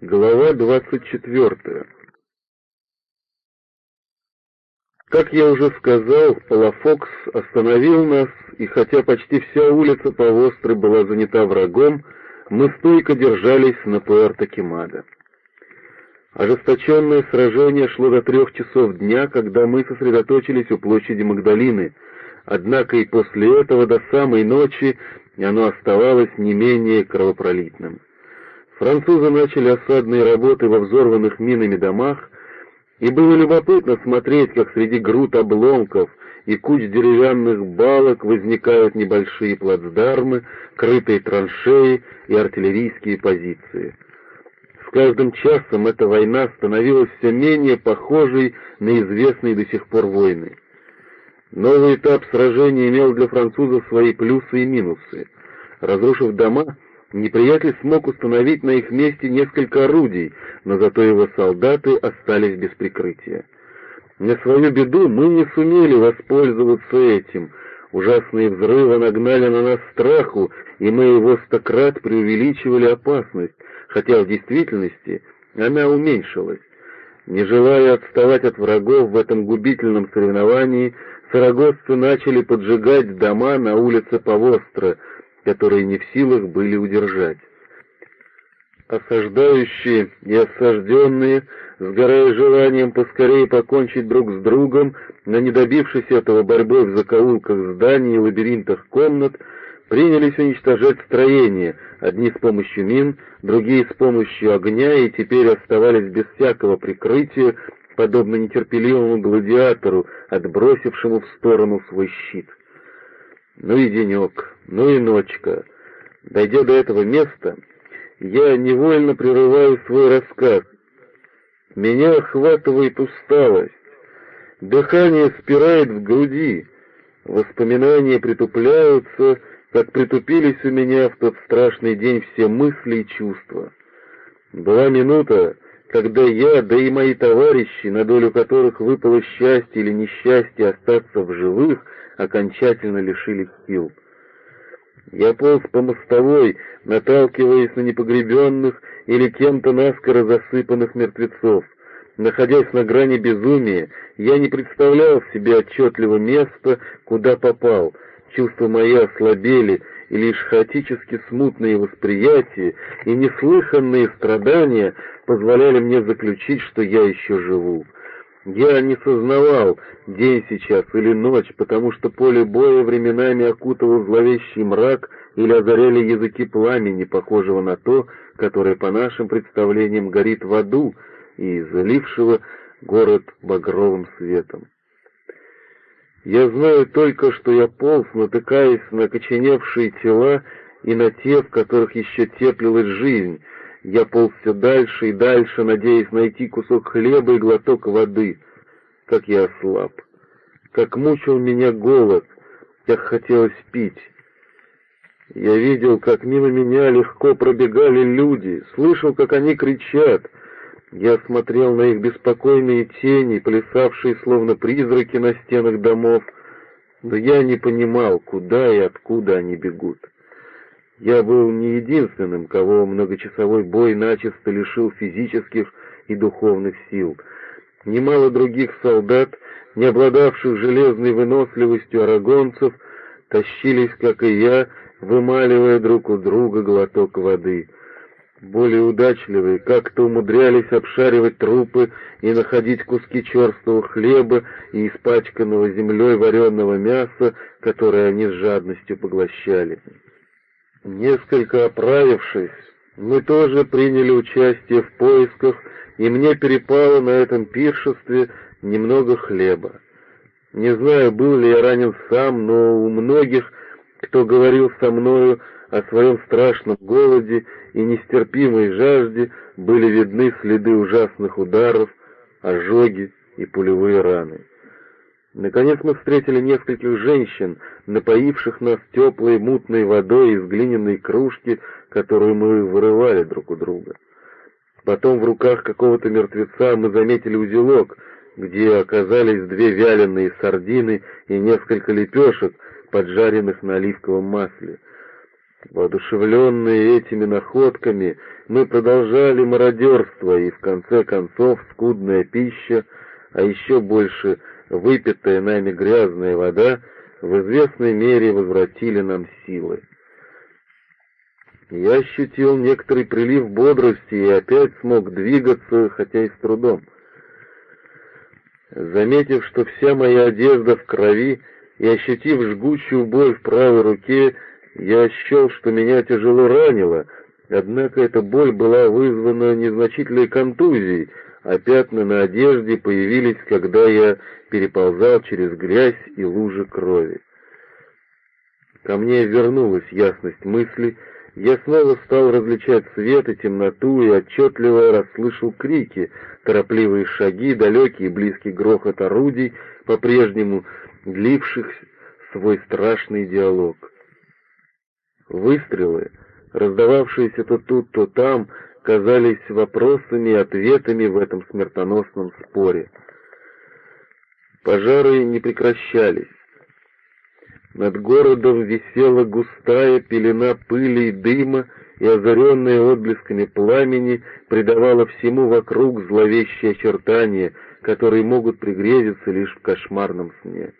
Глава 24. Как я уже сказал, Палафокс остановил нас, и хотя почти вся улица Повостры была занята врагом, мы стойко держались на Пуэрто-Кемадо. Ожесточенное сражение шло до трех часов дня, когда мы сосредоточились у площади Магдалины, однако и после этого до самой ночи оно оставалось не менее кровопролитным. Французы начали осадные работы во взорванных минами домах, и было любопытно смотреть, как среди груд обломков и куч деревянных балок возникают небольшие плацдармы, крытые траншеи и артиллерийские позиции. С каждым часом эта война становилась все менее похожей на известные до сих пор войны. Новый этап сражения имел для французов свои плюсы и минусы. Разрушив дома, Неприятель смог установить на их месте несколько орудий, но зато его солдаты остались без прикрытия. На свою беду мы не сумели воспользоваться этим. Ужасные взрывы нагнали на нас страху, и мы его стократ преувеличивали опасность, хотя в действительности она уменьшилась. Не желая отставать от врагов в этом губительном соревновании, сарагосцы начали поджигать дома на улице Повостро, которые не в силах были удержать. Осаждающие и осажденные, сгорая желанием поскорее покончить друг с другом, но не добившись этого борьбой в закоулках зданий и лабиринтах комнат, принялись уничтожать строения, одни с помощью мин, другие с помощью огня, и теперь оставались без всякого прикрытия, подобно нетерпеливому гладиатору, отбросившему в сторону свой щит. Ну и денек, ну и ночка. Дойдя до этого места, я невольно прерываю свой рассказ. Меня охватывает усталость. Дыхание спирает в груди. Воспоминания притупляются, как притупились у меня в тот страшный день все мысли и чувства. Была минута, когда я, да и мои товарищи, на долю которых выпало счастье или несчастье остаться в живых, окончательно лишились сил. Я полз по мостовой, наталкиваясь на непогребенных или кем-то наскоро засыпанных мертвецов. Находясь на грани безумия, я не представлял себе отчетливо места, куда попал. Чувства мои ослабели, и лишь хаотически смутные восприятия и неслыханные страдания позволяли мне заключить, что я еще живу. Я не сознавал, день сейчас или ночь, потому что поле боя временами окутывал зловещий мрак или озаряли языки пламени, похожего на то, которое по нашим представлениям горит в аду и залившего город багровым светом. Я знаю только, что я полз, натыкаясь на коченевшие тела и на те, в которых еще теплилась жизнь, я полз все дальше и дальше, надеясь найти кусок хлеба и глоток воды. Как я ослаб, как мучил меня голод, как хотелось пить. Я видел, как мимо меня легко пробегали люди, слышал, как они кричат. Я смотрел на их беспокойные тени, плясавшие словно призраки на стенах домов, но я не понимал, куда и откуда они бегут. Я был не единственным, кого многочасовой бой начисто лишил физических и духовных сил. Немало других солдат, не обладавших железной выносливостью арагонцев, тащились, как и я, вымаливая друг у друга глоток воды. Более удачливые как-то умудрялись обшаривать трупы и находить куски черствого хлеба и испачканного землей вареного мяса, которое они с жадностью поглощали. Несколько оправившись, мы тоже приняли участие в поисках, и мне перепало на этом пиршестве немного хлеба. Не знаю, был ли я ранен сам, но у многих, кто говорил со мною о своем страшном голоде и нестерпимой жажде, были видны следы ужасных ударов, ожоги и пулевые раны. Наконец мы встретили нескольких женщин, напоивших нас теплой мутной водой из глиняной кружки, которую мы вырывали друг у друга. Потом в руках какого-то мертвеца мы заметили узелок, где оказались две вяленые сардины и несколько лепешек, поджаренных на оливковом масле. Воодушевленные этими находками, мы продолжали мародерство, и в конце концов скудная пища, а еще больше выпитая нами грязная вода, в известной мере возвратили нам силы. Я ощутил некоторый прилив бодрости и опять смог двигаться, хотя и с трудом. Заметив, что вся моя одежда в крови, и ощутив жгучую боль в правой руке, я счел, что меня тяжело ранило, однако эта боль была вызвана незначительной контузией, а пятна на одежде появились, когда я переползал через грязь и лужи крови. Ко мне вернулась ясность мысли, я снова стал различать свет и темноту и отчетливо расслышал крики, торопливые шаги, далекий и близкий грохот орудий, по-прежнему дливших свой страшный диалог. Выстрелы, раздававшиеся то тут, то там, казались вопросами и ответами в этом смертоносном споре. Пожары не прекращались. Над городом висела густая пелена пыли и дыма, и озаренная отблесками пламени придавала всему вокруг зловещие очертания, которые могут пригрезиться лишь в кошмарном сне.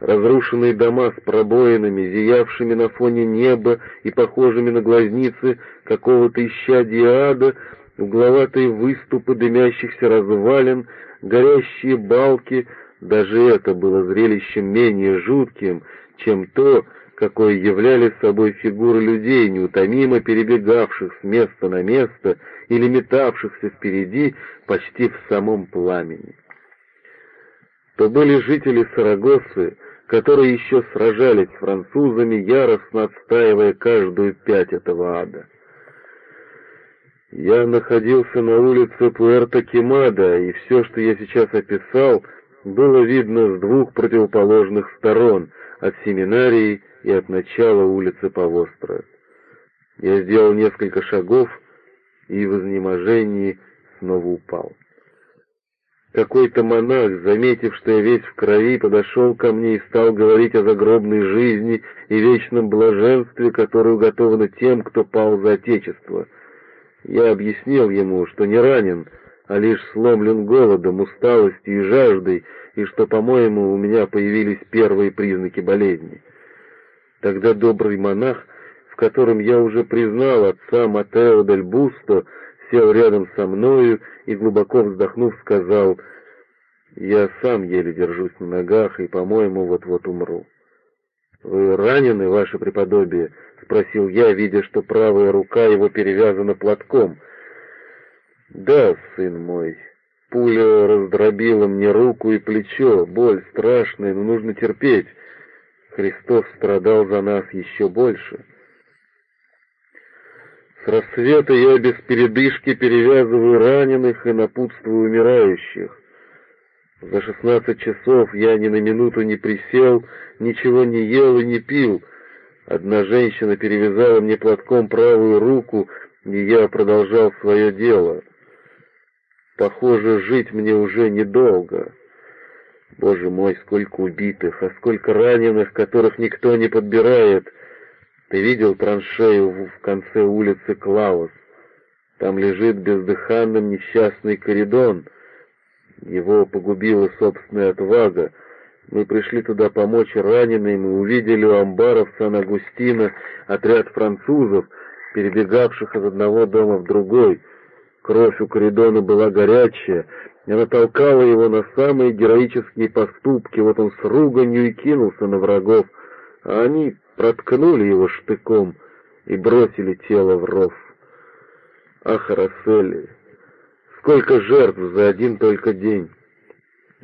Разрушенные дома с пробоинами, зиявшими на фоне неба и похожими на глазницы какого-то исчадия ада, угловатые выступы дымящихся развалин, горящие балки, даже это было зрелищем менее жутким, чем то, какое являли собой фигуры людей, неутомимо перебегавших с места на место или метавшихся впереди почти в самом пламени. То были жители Сарагосы, которые еще сражались с французами, яростно отстаивая каждую пять этого ада. Я находился на улице Пуэрто-Кемада, и все, что я сейчас описал, было видно с двух противоположных сторон, от семинарии и от начала улицы Павостро. Я сделал несколько шагов и в изнеможении снова упал. Какой-то монах, заметив, что я весь в крови, подошел ко мне и стал говорить о загробной жизни и вечном блаженстве, которое уготовано тем, кто пал за Отечество. Я объяснил ему, что не ранен, а лишь сломлен голодом, усталостью и жаждой, и что, по-моему, у меня появились первые признаки болезни. Тогда добрый монах, в котором я уже признал отца Матео дель Бусто, сел рядом со мною и, глубоко вздохнув, сказал, «Я сам еле держусь на ногах и, по-моему, вот-вот умру». «Вы ранены, ваше преподобие?» — спросил я, видя, что правая рука его перевязана платком. «Да, сын мой, пуля раздробила мне руку и плечо, боль страшная, но нужно терпеть. Христос страдал за нас еще больше». С рассвета я без передышки перевязываю раненых и напутствую умирающих. За шестнадцать часов я ни на минуту не присел, ничего не ел и не пил. Одна женщина перевязала мне платком правую руку, и я продолжал свое дело. Похоже, жить мне уже недолго. Боже мой, сколько убитых, а сколько раненых, которых никто не подбирает — ты видел траншею в конце улицы Клаус? Там лежит бездыханным несчастный коридон. Его погубила собственная отвага. Мы пришли туда помочь раненым и увидели у амбаров Сан-Агустина отряд французов, перебегавших от одного дома в другой. Кровь у коридона была горячая, и она толкала его на самые героические поступки. Вот он с руганью и кинулся на врагов, а они проткнули его штыком и бросили тело в ров. Ах, Расселли, сколько жертв за один только день!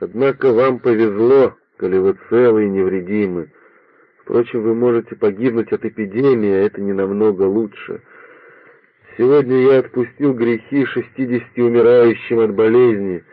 Однако вам повезло, коли вы целы и невредимы. Впрочем, вы можете погибнуть от эпидемии, а это не намного лучше. Сегодня я отпустил грехи шестидесяти умирающим от болезни,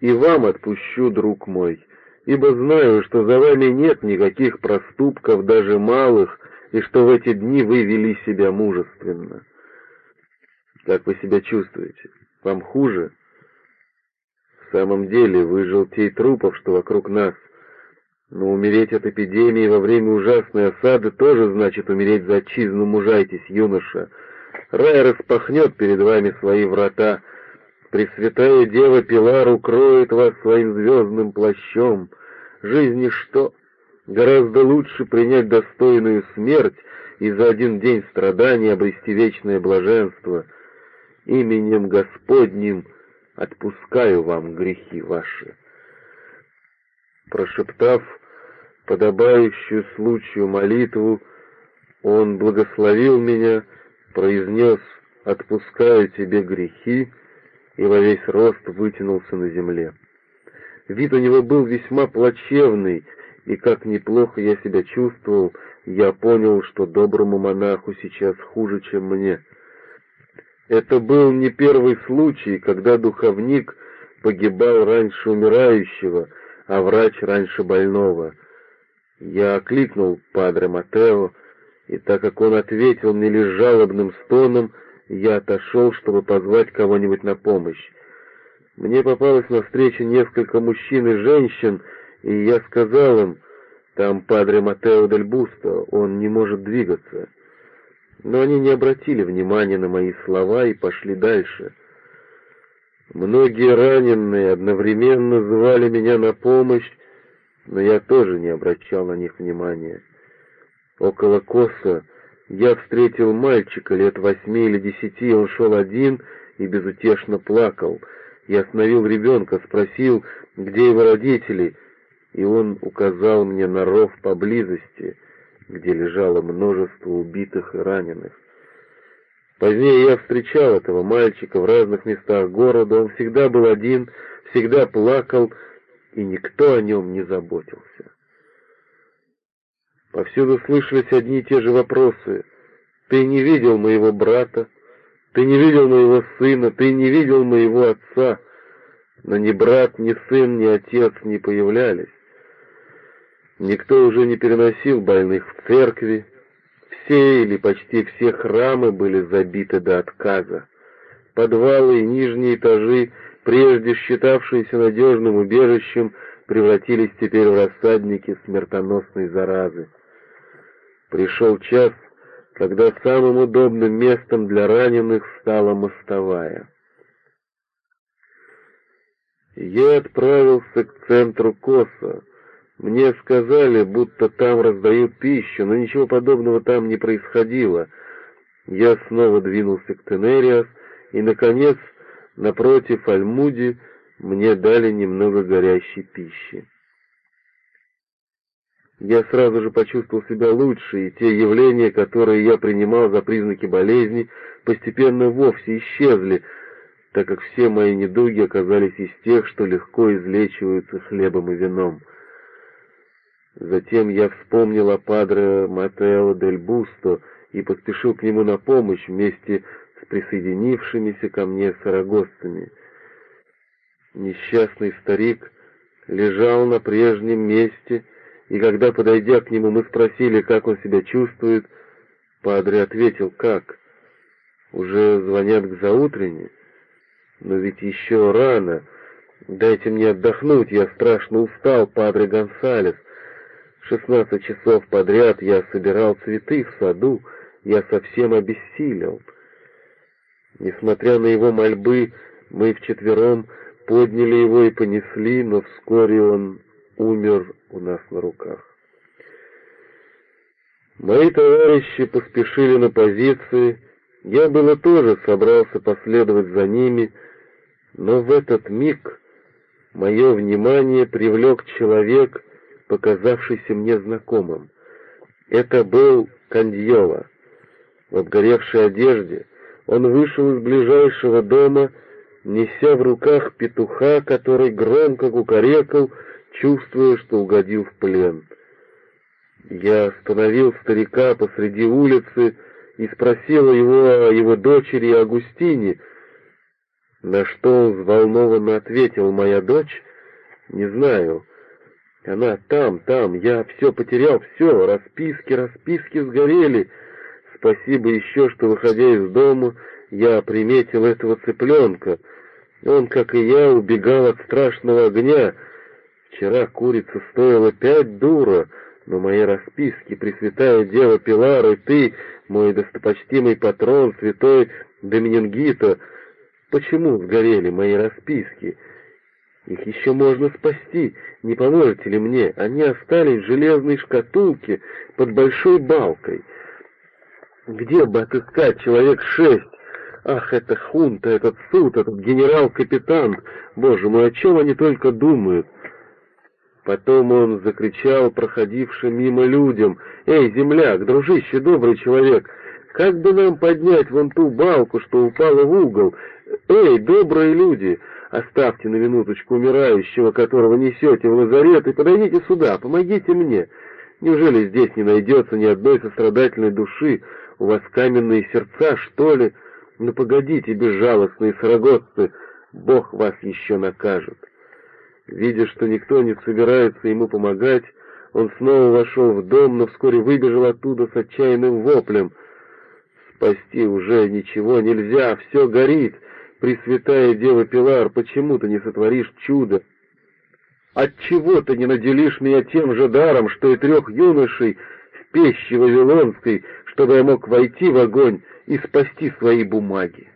и вам отпущу, друг мой ибо знаю, что за вами нет никаких проступков, даже малых, и что в эти дни вы вели себя мужественно. Как вы себя чувствуете? Вам хуже? В самом деле, вы желтей трупов, что вокруг нас. Но умереть от эпидемии во время ужасной осады тоже значит умереть за отчизну, мужайтесь, юноша. Рай распахнет перед вами свои врата. Пресвятая Дева Пилар укроет вас своим звездным плащом. Жизнь что? Гораздо лучше принять достойную смерть и за один день страданий обрести вечное блаженство. Именем Господним отпускаю вам грехи ваши. Прошептав подобающую случаю молитву, он благословил меня, произнес «Отпускаю тебе грехи» и во весь рост вытянулся на земле. Вид у него был весьма плачевный, и как неплохо я себя чувствовал, я понял, что доброму монаху сейчас хуже, чем мне. Это был не первый случай, когда духовник погибал раньше умирающего, а врач раньше больного. Я окликнул падре Матео, и так как он ответил мне лишь жалобным стоном, я отошел, чтобы позвать кого-нибудь на помощь. Мне попалось на встрече несколько мужчин и женщин, и я сказал им, там падре Матео Дель Бусто, он не может двигаться. Но они не обратили внимания на мои слова и пошли дальше. Многие раненые одновременно звали меня на помощь, но я тоже не обращал на них внимания. Около Коса я встретил мальчика лет восьми или десяти, он шел один и безутешно плакал. Я остановил ребенка, спросил, где его родители, и он указал мне на ров поблизости, где лежало множество убитых и раненых. Позднее я встречал этого мальчика в разных местах города, он всегда был один, всегда плакал, и никто о нем не заботился. Повсюду слышались одни и те же вопросы. «Ты не видел моего брата? Ты не видел моего сына? Ты не видел моего отца?» Но ни брат, ни сын, ни отец не появлялись. Никто уже не переносил больных в церкви, все или почти все храмы были забиты до отказа. Подвалы и нижние этажи, прежде считавшиеся надежным убежищем, превратились теперь в рассадники смертоносной заразы. Пришел час, когда самым удобным местом для раненых стала мостовая. Я отправился к центру Коса, мне сказали, будто там раздают пищу, но ничего подобного там не происходило. Я снова двинулся к Тенериас, и, наконец, напротив Альмуди мне дали немного горящей пищи. Я сразу же почувствовал себя лучше, и те явления, которые я принимал за признаки болезни, постепенно вовсе исчезли, так как все мои недуги оказались из тех, что легко излечиваются хлебом и вином. Затем я вспомнил о падре Матео дель Бусто и поспешил к нему на помощь вместе с присоединившимися ко мне сарагосцами. Несчастный старик лежал на прежнем месте, и когда, подойдя к нему, мы спросили, как он себя чувствует, падре ответил, как? Уже звонят к заутрене? Но ведь еще рано. Дайте мне отдохнуть, я страшно устал, падре Гонсалес. Шестнадцать часов подряд я собирал цветы в саду, я совсем обессилел. Несмотря на его мольбы, мы вчетвером подняли его и понесли, но вскоре он умер у нас на руках. Мои товарищи поспешили на позиции, я было тоже собрался последовать за ними, но в этот миг мое внимание привлек человек, показавшийся мне знакомым. Это был Кандьола. В обгоревшей одежде он вышел из ближайшего дома, неся в руках петуха, который громко кукарекал, чувствуя, что угодил в плен. Я остановил старика посреди улицы и спросил его о его дочери Агустине, на что он взволнованно ответил, «Моя дочь? Не знаю. Она там, там, я все потерял, все, расписки, расписки сгорели. Спасибо еще, что, выходя из дома, я приметил этого цыпленка. Он, как и я, убегал от страшного огня. Вчера курица стоила пять дура, но мои расписки, Пресвятая Дева Пилар, и ты, мой достопочтимый патрон, святой Доминингито, почему сгорели мои расписки? Их еще можно спасти, не поможете ли мне? Они остались в железной шкатулке под большой балкой. Где бы отыскать человек шесть? Ах, это хунта, этот суд, этот генерал-капитан! Боже мой, о чем они только думают? Потом он закричал проходившим мимо людям, «Эй, земляк, дружище, добрый человек, как бы нам поднять вон ту балку, что упала в угол? Эй, добрые люди, оставьте на минуточку умирающего, которого несете в лазарет, и подойдите сюда, помогите мне. Неужели здесь не найдется ни одной сострадательной души? У вас каменные сердца, что ли? Ну погодите, безжалостные сарагодцы, Бог вас еще накажет». Видя, что никто не собирается ему помогать, он снова вошел в дом, но вскоре выбежал оттуда с отчаянным воплем. «Спасти уже ничего нельзя, все горит! Пресвятая Дева Пилар, почему ты не сотворишь чудо? Отчего ты не наделишь меня тем же даром, что и трех юношей в пеще Вавилонской, чтобы я мог войти в огонь и спасти свои бумаги?»